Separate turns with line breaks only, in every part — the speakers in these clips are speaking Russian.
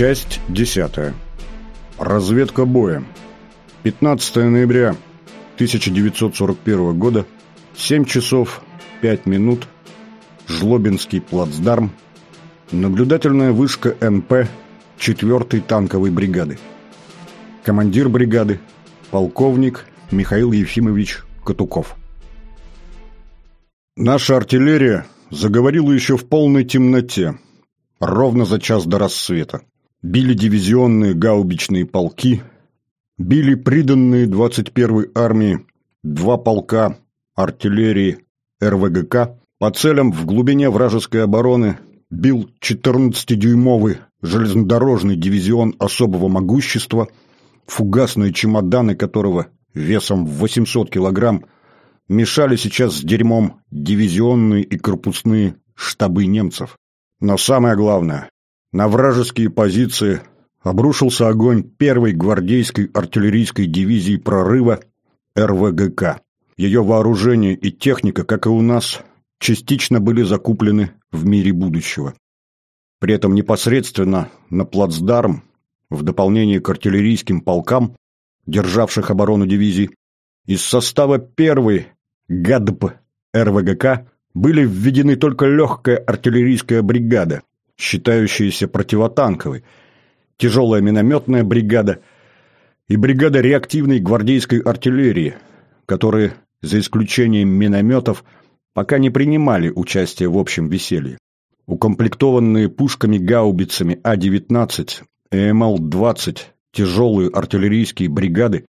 Часть 10. Разведка боя. 15 ноября 1941 года, 7 часов 5 минут, Жлобинский плацдарм, наблюдательная вышка НП 4-й танковой бригады. Командир бригады, полковник Михаил Ефимович Катуков. Наша артиллерия заговорила еще в полной темноте, ровно за час до рассвета. Били дивизионные гаубичные полки, били приданные 21-й армии два полка артиллерии РВГК, по целям в глубине вражеской обороны бил 14-дюймовый железнодорожный дивизион особого могущества, фугасные чемоданы которого весом в 800 килограмм мешали сейчас с дерьмом дивизионные и корпусные штабы немцев. Но самое главное, на вражеские позиции обрушился огонь первой гвардейской артиллерийской дивизии прорыва РВГК. Ее вооружение и техника, как и у нас, частично были закуплены в мире будущего. При этом непосредственно на плацдарм, в дополнение к артиллерийским полкам, державших оборону дивизий, из состава первой ГАДП РВГК были введены только легкая артиллерийская бригада, считающаяся противотанковой, тяжелая минометная бригада и бригада реактивной гвардейской артиллерии, которые, за исключением минометов, пока не принимали участие в общем веселье. Укомплектованные пушками-гаубицами А-19 и МЛ-20 тяжелые артиллерийские бригады,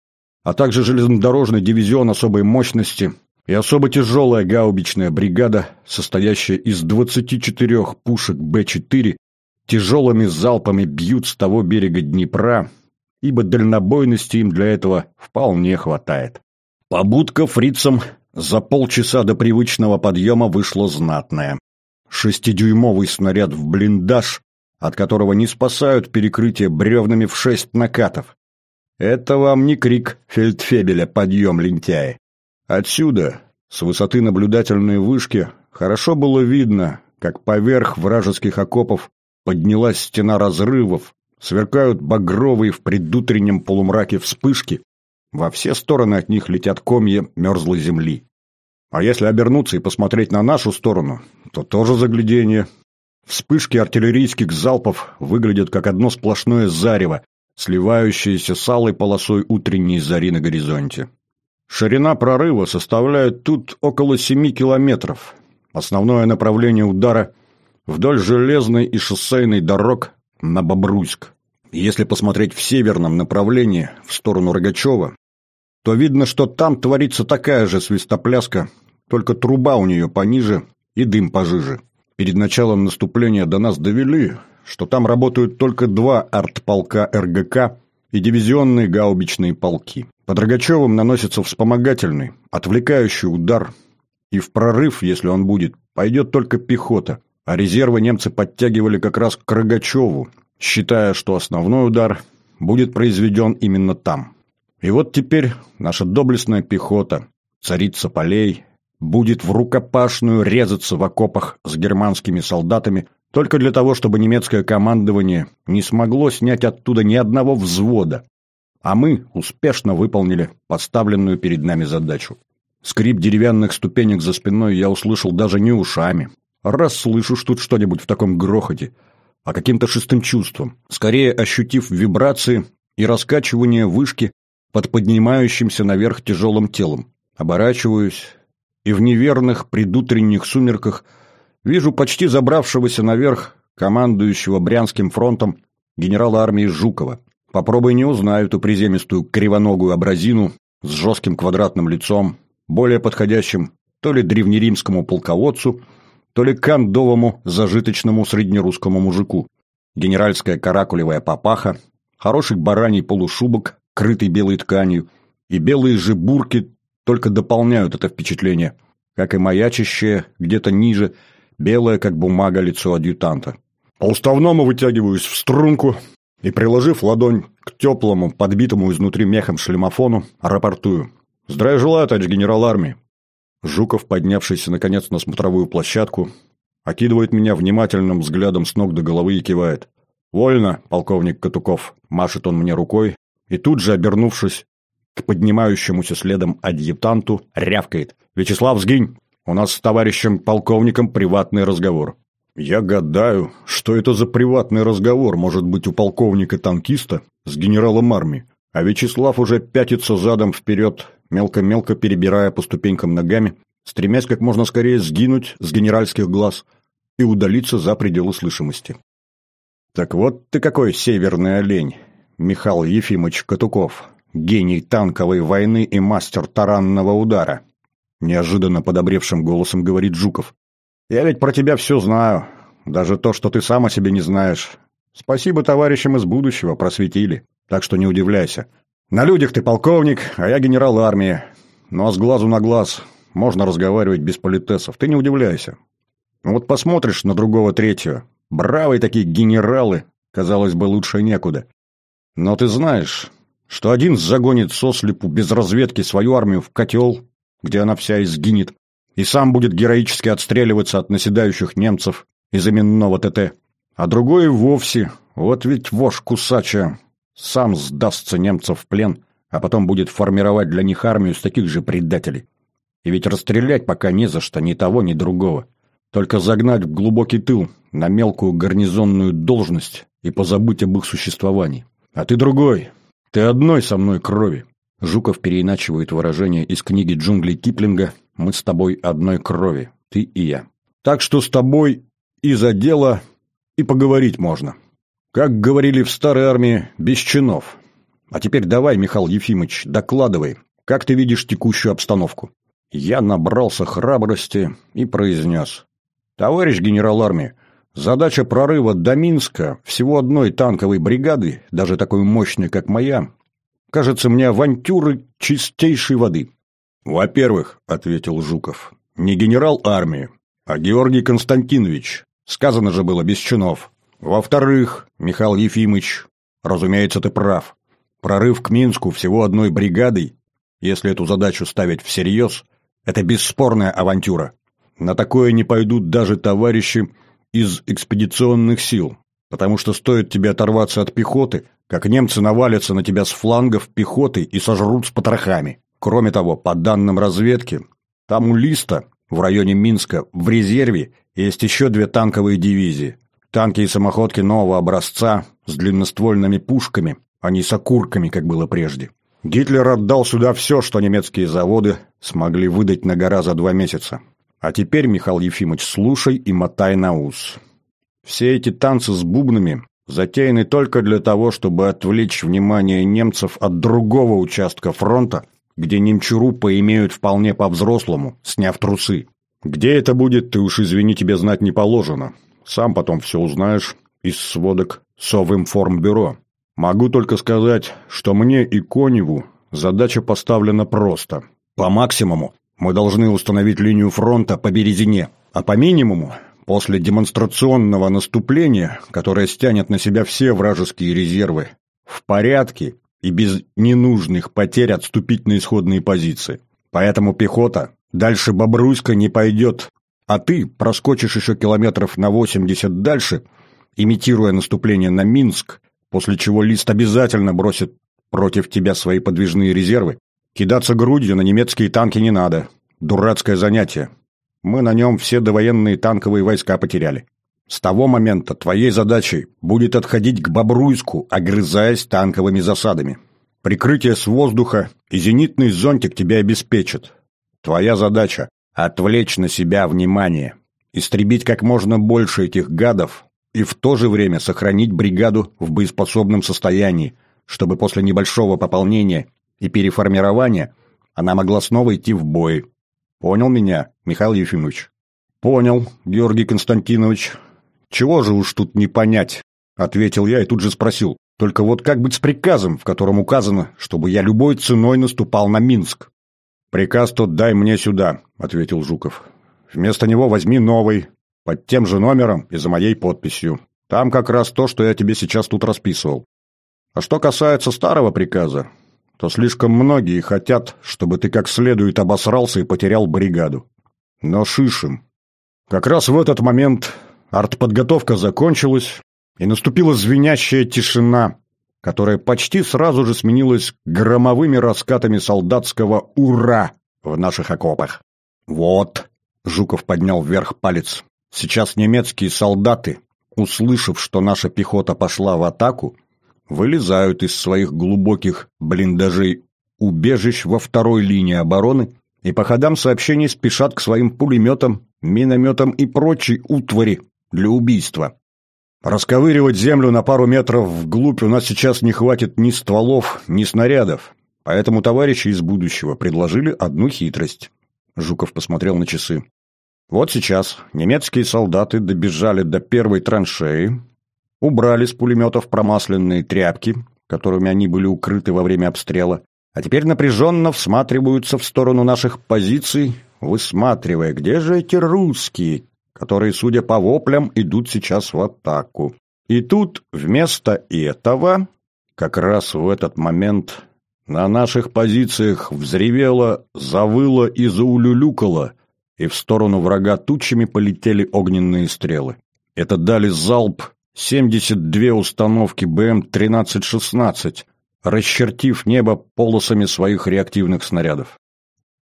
а также железнодорожный дивизион особой мощности и особо тяжелая гаубичная бригада, состоящая из 24 пушек Б-4, тяжелыми залпами бьют с того берега Днепра, ибо дальнобойности им для этого вполне хватает. Побудка фрицам за полчаса до привычного подъема вышла знатная. Шестидюймовый снаряд в блиндаж, от которого не спасают перекрытие бревнами в шесть накатов. Это вам не крик фельдфебеля «Подъем, лентяи!» Отсюда, с высоты наблюдательной вышки, хорошо было видно, как поверх вражеских окопов поднялась стена разрывов, сверкают багровые в предутреннем полумраке вспышки, во все стороны от них летят комья мерзлой земли. А если обернуться и посмотреть на нашу сторону, то тоже заглядение. Вспышки артиллерийских залпов выглядят как одно сплошное зарево, сливающееся с алой полосой утренней зари на горизонте. Ширина прорыва составляет тут около 7 километров. Основное направление удара вдоль железной и шоссейной дорог на Бобруйск. Если посмотреть в северном направлении, в сторону Рогачева, то видно, что там творится такая же свистопляска, только труба у нее пониже и дым пожиже. Перед началом наступления до нас довели, что там работают только два артполка РГК и дивизионные гаубичные полки. Под Рогачевым наносится вспомогательный, отвлекающий удар, и в прорыв, если он будет, пойдет только пехота, а резервы немцы подтягивали как раз к Рогачеву, считая, что основной удар будет произведен именно там. И вот теперь наша доблестная пехота, царица полей, будет в рукопашную резаться в окопах с германскими солдатами только для того, чтобы немецкое командование не смогло снять оттуда ни одного взвода, а мы успешно выполнили поставленную перед нами задачу. Скрип деревянных ступенек за спиной я услышал даже не ушами. Раз слышу тут что-нибудь в таком грохоте, а каким-то шестым чувством, скорее ощутив вибрации и раскачивание вышки под поднимающимся наверх тяжелым телом. Оборачиваюсь, и в неверных предутренних сумерках вижу почти забравшегося наверх командующего Брянским фронтом генерала армии Жукова. Попробуй не узнай эту приземистую кривоногую абразину с жестким квадратным лицом, более подходящим то ли древнеримскому полководцу, то ли кандовому зажиточному среднерусскому мужику. Генеральская каракулевая папаха, хороший бараний полушубок, крытый белой тканью, и белые же бурки только дополняют это впечатление, как и маячащее где-то ниже белое, как бумага, лицо адъютанта. По уставному вытягиваюсь в струнку, и, приложив ладонь к теплому, подбитому изнутри мехом шлемофону, рапортую. «Здравия желаю, товарищ генерал армии!» Жуков, поднявшийся, наконец, на смотровую площадку, окидывает меня внимательным взглядом с ног до головы и кивает. «Вольно, полковник Катуков», — машет он мне рукой, и тут же, обернувшись к поднимающемуся следом адъютанту, рявкает. «Вячеслав, сгинь! У нас с товарищем полковником приватный разговор». Я гадаю, что это за приватный разговор может быть у полковника-танкиста с генералом армии, а Вячеслав уже пятится задом вперед, мелко-мелко перебирая по ступенькам ногами, стремясь как можно скорее сгинуть с генеральских глаз и удалиться за пределы слышимости. Так вот ты какой северный олень, Михаил Ефимович Катуков, гений танковой войны и мастер таранного удара. Неожиданно подобревшим голосом говорит Жуков. Я ведь про тебя все знаю, даже то, что ты сам о себе не знаешь. Спасибо товарищам из будущего, просветили, так что не удивляйся. На людях ты полковник, а я генерал армии. Ну а с глазу на глаз можно разговаривать без политесов, ты не удивляйся. Вот посмотришь на другого третьего, бравые такие генералы, казалось бы, лучше некуда. Но ты знаешь, что один загонит сослепу без разведки свою армию в котел, где она вся изгинет, и сам будет героически отстреливаться от наседающих немцев из именного ТТ. А другой вовсе, вот ведь вождь Кусача, сам сдастся немцев в плен, а потом будет формировать для них армию с таких же предателей. И ведь расстрелять пока не за что ни того, ни другого. Только загнать в глубокий тыл, на мелкую гарнизонную должность и позабыть об их существовании. А ты другой. Ты одной со мной крови. Жуков переиначивает выражение из книги «Джунгли Киплинга» «Мы с тобой одной крови, ты и я». Так что с тобой и за дело, и поговорить можно. Как говорили в старой армии, без чинов. А теперь давай, Михаил Ефимович, докладывай, как ты видишь текущую обстановку. Я набрался храбрости и произнес. Товарищ генерал армии, задача прорыва до Минска всего одной танковой бригады, даже такой мощной, как моя, кажется мне авантюры чистейшей воды. «Во-первых», — ответил Жуков, — «не генерал армии, а Георгий Константинович. Сказано же было без чинов. Во-вторых, Михаил Ефимович, разумеется, ты прав. Прорыв к Минску всего одной бригадой, если эту задачу ставить всерьез, это бесспорная авантюра. На такое не пойдут даже товарищи из экспедиционных сил, потому что стоит тебе оторваться от пехоты, как немцы навалятся на тебя с флангов пехоты и сожрут с потрохами. Кроме того, по данным разведки, там у Листа, в районе Минска, в резерве есть еще две танковые дивизии. Танки и самоходки нового образца с длинноствольными пушками, а не с окурками, как было прежде. Гитлер отдал сюда все, что немецкие заводы смогли выдать на гора за два месяца. А теперь, Михаил Ефимович, слушай и мотай на ус. Все эти танцы с бубнами затеяны только для того, чтобы отвлечь внимание немцев от другого участка фронта, где немчуру поимеют вполне по-взрослому, сняв трусы. Где это будет, ты уж извини, тебе знать не положено. Сам потом все узнаешь из сводок Совинформбюро. Могу только сказать, что мне и Коневу задача поставлена просто. По максимуму мы должны установить линию фронта по Березине, а по минимуму После демонстрационного наступления, которое стянет на себя все вражеские резервы, в порядке и без ненужных потерь отступить на исходные позиции. Поэтому пехота дальше Бобруйска не пойдет, а ты проскочишь еще километров на 80 дальше, имитируя наступление на Минск, после чего Лист обязательно бросит против тебя свои подвижные резервы. Кидаться грудью на немецкие танки не надо. Дурацкое занятие. Мы на нем все довоенные танковые войска потеряли. С того момента твоей задачей будет отходить к Бобруйску, огрызаясь танковыми засадами. Прикрытие с воздуха и зенитный зонтик тебя обеспечат. Твоя задача — отвлечь на себя внимание, истребить как можно больше этих гадов и в то же время сохранить бригаду в боеспособном состоянии, чтобы после небольшого пополнения и переформирования она могла снова идти в бой, Понял меня, Михаил Ефимович? Понял, Георгий Константинович. Чего же уж тут не понять? Ответил я и тут же спросил. Только вот как быть с приказом, в котором указано, чтобы я любой ценой наступал на Минск? Приказ тот дай мне сюда, ответил Жуков. Вместо него возьми новый, под тем же номером и за моей подписью. Там как раз то, что я тебе сейчас тут расписывал. А что касается старого приказа, то слишком многие хотят, чтобы ты как следует обосрался и потерял бригаду. Но шишим. Как раз в этот момент артподготовка закончилась, и наступила звенящая тишина, которая почти сразу же сменилась громовыми раскатами солдатского «Ура!» в наших окопах. «Вот», — Жуков поднял вверх палец, — «сейчас немецкие солдаты, услышав, что наша пехота пошла в атаку, вылезают из своих глубоких блиндажей убежищ во второй линии обороны и по ходам сообщений спешат к своим пулеметам, минометам и прочей утвари для убийства. Расковыривать землю на пару метров вглубь у нас сейчас не хватит ни стволов, ни снарядов, поэтому товарищи из будущего предложили одну хитрость. Жуков посмотрел на часы. Вот сейчас немецкие солдаты добежали до первой траншеи, убрали с пулеметов промасленные тряпки, которыми они были укрыты во время обстрела, а теперь напряженно всматриваются в сторону наших позиций, высматривая, где же эти русские, которые, судя по воплям, идут сейчас в атаку. И тут вместо этого, как раз в этот момент, на наших позициях взревело, завыло и заулюлюкало, и в сторону врага тучами полетели огненные стрелы. Это дали залп 72 установки БМ-1316, расчертив небо полосами своих реактивных снарядов.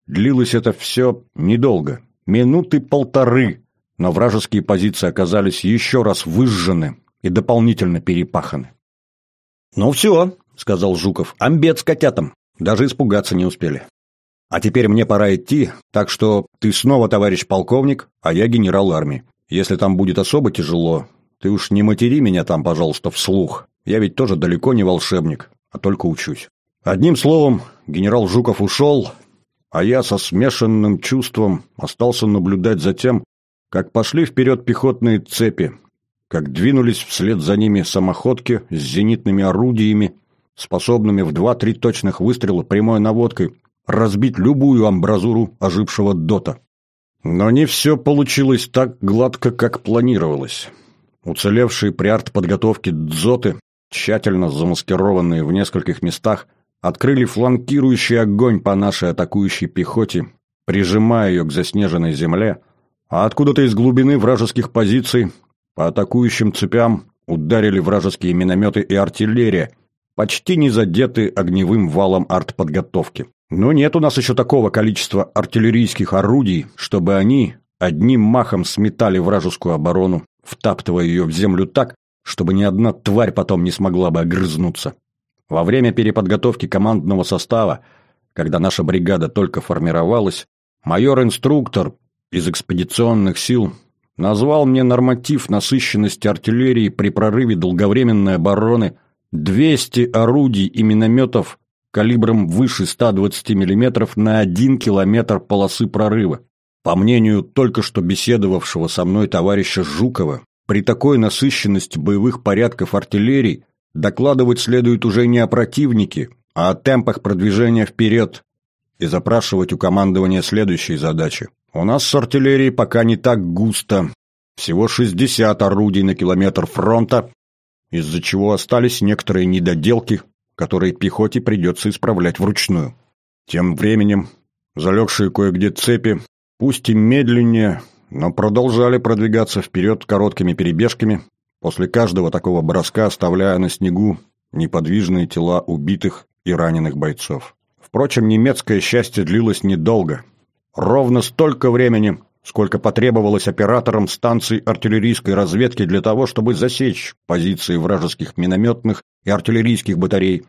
Длилось это все недолго, минуты полторы, но вражеские позиции оказались еще раз выжжены и дополнительно перепаханы. «Ну все», — сказал Жуков, — «амбет с котятам». Даже испугаться не успели. «А теперь мне пора идти, так что ты снова товарищ полковник, а я генерал армии. Если там будет особо тяжело, ты уж не матери меня там, пожалуйста, вслух. Я ведь тоже далеко не волшебник, а только учусь». Одним словом, генерал Жуков ушел, а я со смешанным чувством остался наблюдать за тем, как пошли вперед пехотные цепи, как двинулись вслед за ними самоходки с зенитными орудиями, способными в два-три точных выстрела прямой наводкой разбить любую амбразуру ожившего дота. Но не все получилось так гладко, как планировалось. Уцелевшие при артподготовке дзоты, тщательно замаскированные в нескольких местах, открыли фланкирующий огонь по нашей атакующей пехоте, прижимая ее к заснеженной земле, а откуда-то из глубины вражеских позиций по атакующим цепям ударили вражеские минометы и артиллерия, почти не задеты огневым валом артподготовки. Но нет у нас еще такого количества артиллерийских орудий, чтобы они одним махом сметали вражескую оборону, втаптывая ее в землю так, чтобы ни одна тварь потом не смогла бы огрызнуться. Во время переподготовки командного состава, когда наша бригада только формировалась, майор-инструктор из экспедиционных сил назвал мне норматив насыщенности артиллерии при прорыве долговременной обороны 200 орудий и минометов калибром выше 120 мм на 1 километр полосы прорыва. По мнению только что беседовавшего со мной товарища Жукова, при такой насыщенности боевых порядков артиллерии докладывать следует уже не о противнике, а о темпах продвижения вперед и запрашивать у командования следующие задачи. У нас с артиллерией пока не так густо. Всего 60 орудий на километр фронта, из-за чего остались некоторые недоделки, которые пехоте придется исправлять вручную. Тем временем залегшие кое-где цепи, пусть и медленнее, но продолжали продвигаться вперед короткими перебежками, после каждого такого броска оставляя на снегу неподвижные тела убитых и раненых бойцов. Впрочем, немецкое счастье длилось недолго – Ровно столько времени, сколько потребовалось операторам станций артиллерийской разведки для того, чтобы засечь позиции вражеских минометных и артиллерийских батарей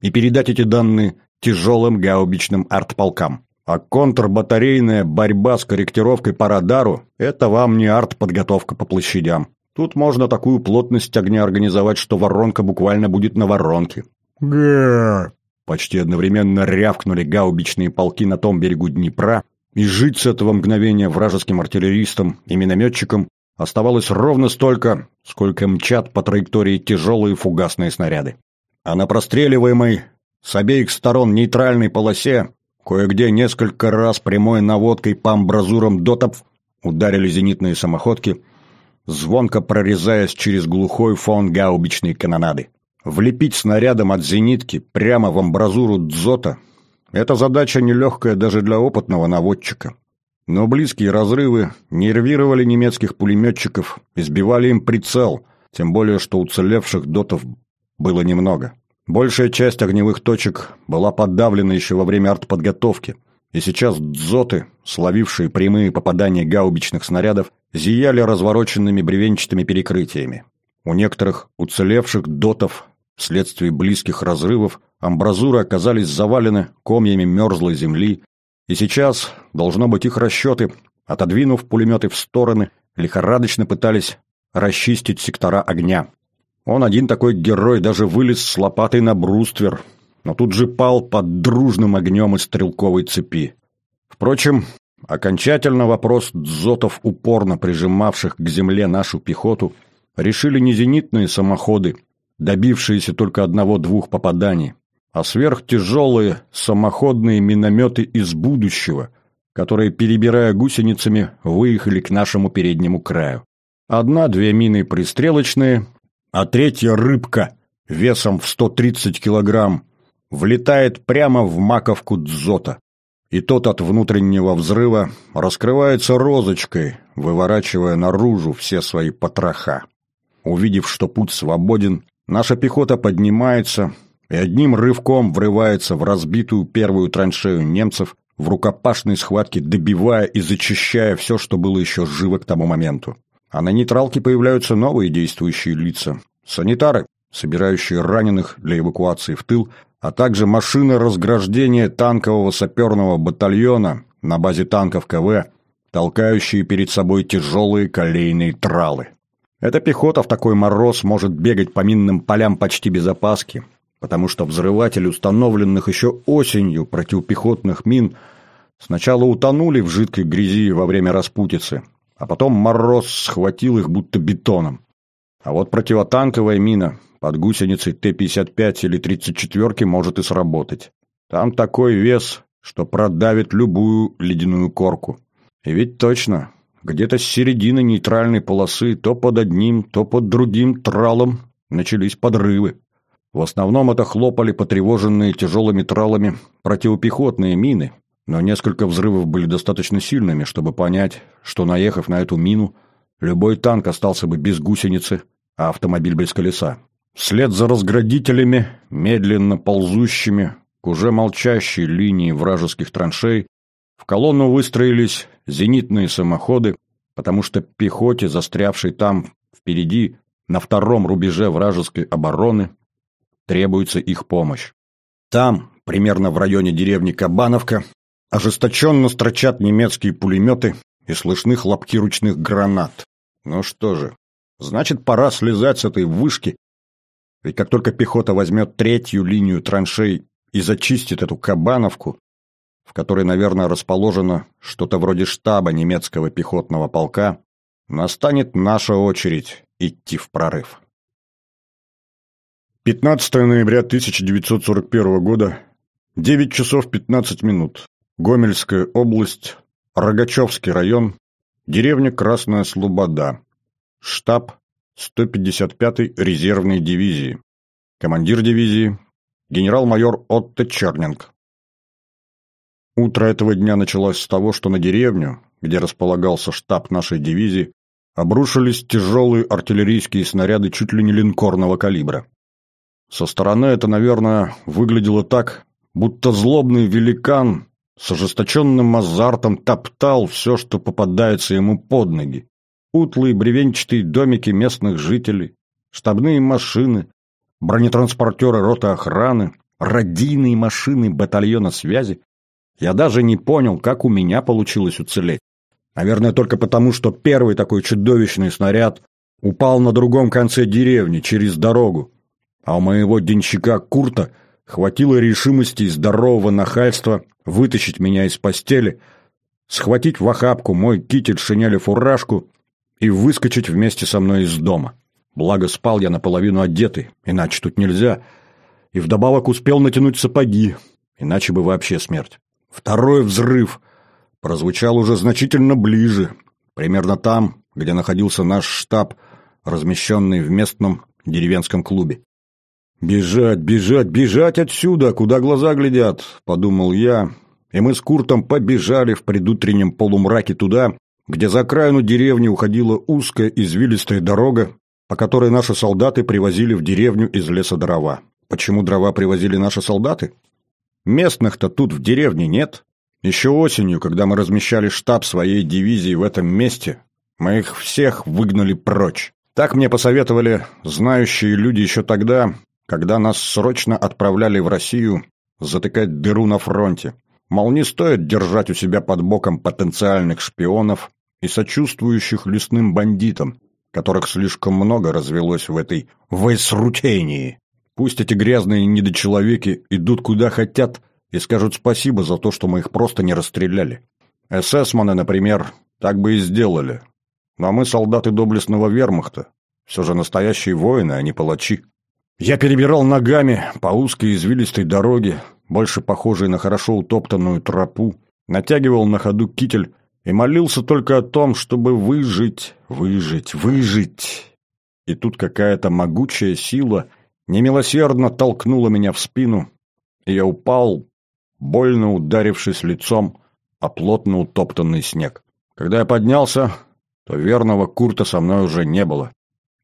и передать эти данные тяжелым гаубичным артполкам. А контрбатарейная борьба с корректировкой по радару – это вам не артподготовка по площадям. Тут можно такую плотность огня организовать, что воронка буквально будет на воронке. Гэ! Почти одновременно рявкнули гаубичные полки на том берегу Днепра, и жить с этого мгновения вражеским артиллеристам и минометчикам оставалось ровно столько, сколько мчат по траектории тяжелые фугасные снаряды. А на простреливаемой с обеих сторон нейтральной полосе кое-где несколько раз прямой наводкой по амбразурам дотов ударили зенитные самоходки, звонко прорезаясь через глухой фон гаубичной канонады. Влепить снарядом от зенитки прямо в амбразуру дзота эта задача нелегкая даже для опытного наводчика. Но близкие разрывы нервировали немецких пулеметчиков, избивали им прицел, тем более что уцелевших дотов было немного. Большая часть огневых точек была подавлена еще во время артподготовки, и сейчас дзоты, словившие прямые попадания гаубичных снарядов, зияли развороченными бревенчатыми перекрытиями. У некоторых уцелевших дотов вследствие близких разрывов амбразуры оказались завалены комьями мерзлой земли, и сейчас, должно быть, их расчеты, отодвинув пулеметы в стороны, лихорадочно пытались расчистить сектора огня. Он один такой герой даже вылез с лопатой на бруствер, но тут же пал под дружным огнем из стрелковой цепи. Впрочем, окончательно вопрос дзотов, упорно прижимавших к земле нашу пехоту, решили не зенитные самоходы, добившиеся только одного-двух попаданий, а сверхтяжелые самоходные минометы из будущего, которые, перебирая гусеницами, выехали к нашему переднему краю. Одна-две мины пристрелочные, а третья рыбка весом в 130 килограмм влетает прямо в маковку дзота. И тот от внутреннего взрыва раскрывается розочкой, выворачивая наружу все свои потроха. Увидев, что путь свободен, наша пехота поднимается и одним рывком врывается в разбитую первую траншею немцев, в рукопашной схватке добивая и зачищая все, что было еще живо к тому моменту. А на нейтралке появляются новые действующие лица. Санитары, собирающие раненых для эвакуации в тыл, а также машины разграждения танкового саперного батальона на базе танков КВ, толкающие перед собой тяжелые колейные тралы. Эта пехота в такой мороз может бегать по минным полям почти без опаски, потому что взрыватели установленных еще осенью противопехотных мин сначала утонули в жидкой грязи во время распутицы, а потом мороз схватил их будто бетоном. А вот противотанковая мина под гусеницей Т-55 или 34 может и сработать. Там такой вес, что продавит любую ледяную корку. И ведь точно, где-то с середины нейтральной полосы то под одним, то под другим тралом начались подрывы. В основном это хлопали потревоженные тяжелыми тралами противопехотные мины, но несколько взрывов были достаточно сильными, чтобы понять, что, наехав на эту мину, любой танк остался бы без гусеницы, а автомобиль без колеса. Вслед за разградителями, медленно ползущими к уже молчащей линии вражеских траншей, в колонну выстроились зенитные самоходы, потому что пехоте, застрявшей там впереди, на втором рубеже вражеской обороны, требуется их помощь. Там, примерно в районе деревни Кабановка, ожесточенно строчат немецкие пулеметы и слышны хлопки ручных гранат. Ну что же, значит, пора слезать с этой вышки, ведь как только пехота возьмет третью линию траншей и зачистит эту Кабановку, в которой, наверное, расположено что-то вроде штаба немецкого пехотного полка, настанет наша очередь идти в прорыв. 15 ноября 1941 года, 9 часов 15 минут. Гомельская область, Рогачевский район, деревня Красная Слобода. Штаб 155-й резервной дивизии. Командир дивизии генерал-майор Отто Чернинг. Утро этого дня началось с того, что на деревню, где располагался штаб нашей дивизии, обрушились тяжелые артиллерийские снаряды чуть ли не линкорного калибра. Со стороны это, наверное, выглядело так, будто злобный великан с ожесточенным азартом топтал все, что попадается ему под ноги. Утлые бревенчатые домики местных жителей, штабные машины, бронетранспортеры роты охраны, радийные машины батальона связи я даже не понял, как у меня получилось уцелеть. Наверное, только потому, что первый такой чудовищный снаряд упал на другом конце деревни, через дорогу. А у моего денщика Курта хватило решимости и здорового нахальства вытащить меня из постели, схватить в охапку мой китель, шинель и фуражку и выскочить вместе со мной из дома. Благо спал я наполовину одетый, иначе тут нельзя, и вдобавок успел натянуть сапоги, иначе бы вообще смерть. Второй взрыв прозвучал уже значительно ближе, примерно там, где находился наш штаб, размещенный в местном деревенском клубе. «Бежать, бежать, бежать отсюда, куда глаза глядят», — подумал я, и мы с Куртом побежали в предутреннем полумраке туда, где за окраину деревни уходила узкая извилистая дорога, по которой наши солдаты привозили в деревню из леса дрова. Почему дрова привозили наши солдаты? Местных-то тут в деревне нет. Еще осенью, когда мы размещали штаб своей дивизии в этом месте, мы их всех выгнали прочь. Так мне посоветовали знающие люди еще тогда, когда нас срочно отправляли в Россию затыкать дыру на фронте. Мол, не стоит держать у себя под боком потенциальных шпионов и сочувствующих лесным бандитам, которых слишком много развелось в этой войсрутении. Пусть эти грязные недочеловеки идут куда хотят и скажут спасибо за то, что мы их просто не расстреляли. Эсэсманы, например, так бы и сделали. Но мы солдаты доблестного вермахта, все же настоящие воины, а не палачи. Я перебирал ногами по узкой извилистой дороге, больше похожей на хорошо утоптанную тропу, натягивал на ходу китель и молился только о том, чтобы выжить, выжить, выжить. И тут какая-то могучая сила немилосердно толкнула меня в спину, и я упал, больно ударившись лицом о плотно утоптанный снег. Когда я поднялся, то верного Курта со мной уже не было.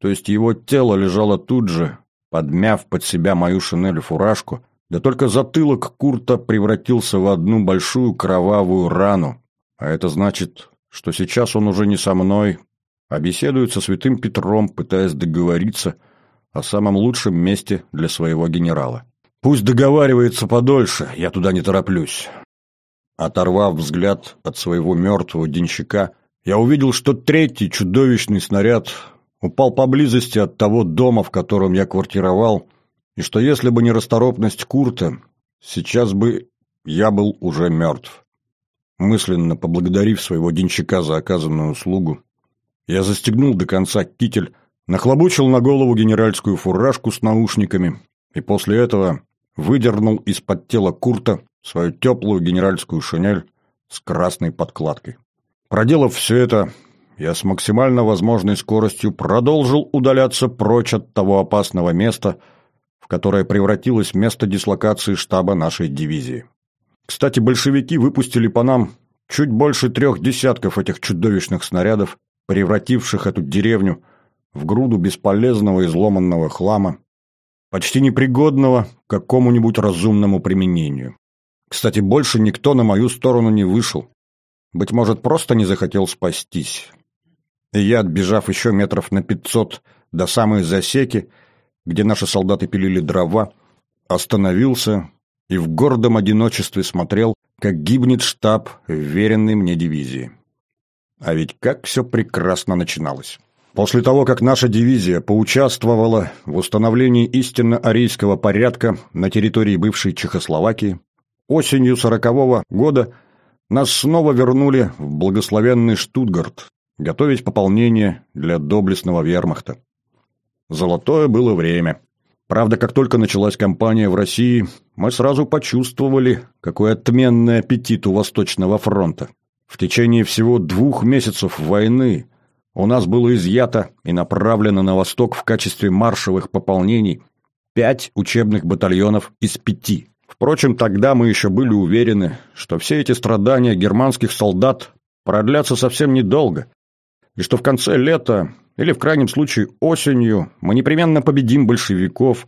То есть его тело лежало тут же, подмяв под себя мою шинель и фуражку, да только затылок Курта превратился в одну большую кровавую рану. А это значит, что сейчас он уже не со мной, а беседует со святым Петром, пытаясь договориться о самом лучшем месте для своего генерала. Пусть договаривается подольше, я туда не тороплюсь. Оторвав взгляд от своего мертвого денщика, я увидел, что третий чудовищный снаряд упал поблизости от того дома, в котором я квартировал, и что если бы не расторопность Курта, сейчас бы я был уже мертв. Мысленно поблагодарив своего денщика за оказанную услугу, я застегнул до конца китель, нахлобучил на голову генеральскую фуражку с наушниками и после этого выдернул из-под тела Курта свою теплую генеральскую шинель с красной подкладкой. Проделав все это, я с максимально возможной скоростью продолжил удаляться прочь от того опасного места, в которое превратилось место дислокации штаба нашей дивизии. Кстати, большевики выпустили по нам чуть больше трех десятков этих чудовищных снарядов, превративших эту деревню в груду бесполезного изломанного хлама, почти непригодного к какому-нибудь разумному применению. Кстати, больше никто на мою сторону не вышел. Быть может, просто не захотел спастись. И я, отбежав еще метров на пятьсот до самой засеки, где наши солдаты пилили дрова, остановился и в гордом одиночестве смотрел, как гибнет штаб веренной мне дивизии. А ведь как все прекрасно начиналось. После того, как наша дивизия поучаствовала в установлении истинно арийского порядка на территории бывшей Чехословакии, осенью сорокового года нас снова вернули в благословенный Штутгарт, готовить пополнение для доблестного вермахта. Золотое было время. Правда, как только началась кампания в России, мы сразу почувствовали, какой отменный аппетит у Восточного фронта. В течение всего двух месяцев войны у нас было изъято и направлено на восток в качестве маршевых пополнений пять учебных батальонов из пяти. Впрочем, тогда мы еще были уверены, что все эти страдания германских солдат продлятся совсем недолго, и что в конце лета, или в крайнем случае осенью, мы непременно победим большевиков,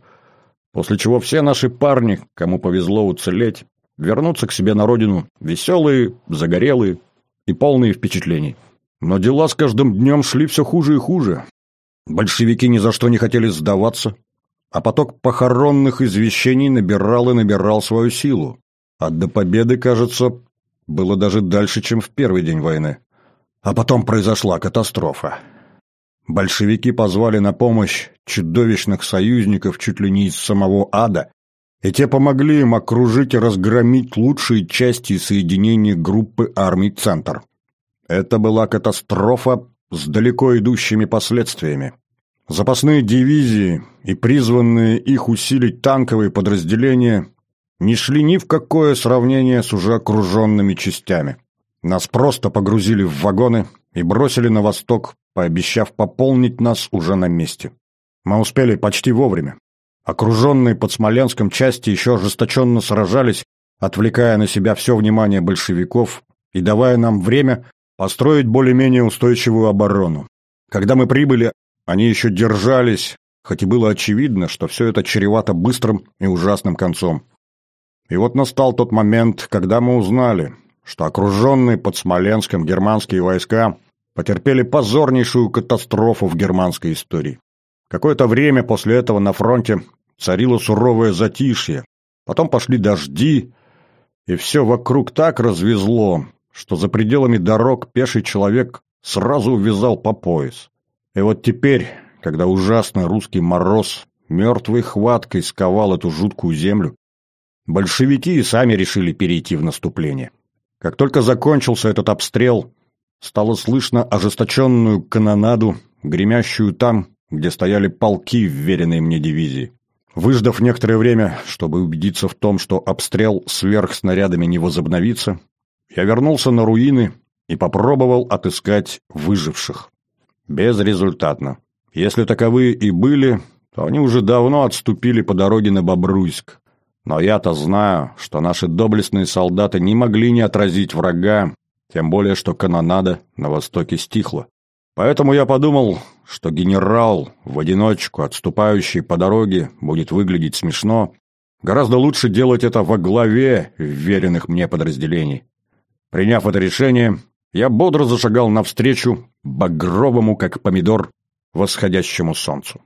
после чего все наши парни, кому повезло уцелеть, вернутся к себе на родину веселые, загорелые и полные впечатлений. Но дела с каждым днем шли все хуже и хуже. Большевики ни за что не хотели сдаваться, а поток похоронных извещений набирал и набирал свою силу. А до победы, кажется, было даже дальше, чем в первый день войны. А потом произошла катастрофа. Большевики позвали на помощь чудовищных союзников чуть ли не из самого ада, и те помогли им окружить и разгромить лучшие части и соединения группы армий «Центр». Это была катастрофа с далеко идущими последствиями. Запасные дивизии и призванные их усилить танковые подразделения не шли ни в какое сравнение с уже окруженными частями. Нас просто погрузили в вагоны и бросили на восток, пообещав пополнить нас уже на месте. Мы успели почти вовремя. Окруженные под Смоленском части еще ожесточенно сражались, отвлекая на себя все внимание большевиков и давая нам время построить более-менее устойчивую оборону. Когда мы прибыли, они еще держались, хоть и было очевидно, что все это чревато быстрым и ужасным концом. И вот настал тот момент, когда мы узнали, что окруженные под Смоленском германские войска потерпели позорнейшую катастрофу в германской истории. Какое-то время после этого на фронте царило суровое затишье, потом пошли дожди, и все вокруг так развезло, что за пределами дорог пеший человек сразу увязал по пояс. И вот теперь, когда ужасный русский мороз мертвой хваткой сковал эту жуткую землю, большевики и сами решили перейти в наступление. Как только закончился этот обстрел, стало слышно ожесточенную канонаду, гремящую там, где стояли полки вверенной мне дивизии. Выждав некоторое время, чтобы убедиться в том, что обстрел сверх снарядами не возобновится, я вернулся на руины и попробовал отыскать выживших. Безрезультатно. Если таковые и были, то они уже давно отступили по дороге на Бобруйск. Но я-то знаю, что наши доблестные солдаты не могли не отразить врага, тем более, что канонада на востоке стихла. Поэтому я подумал, что генерал, в одиночку, отступающий по дороге, будет выглядеть смешно. Гораздо лучше делать это во главе веренных мне подразделений. Приняв это решение, я бодро зашагал навстречу багровому, как помидор, восходящему солнцу.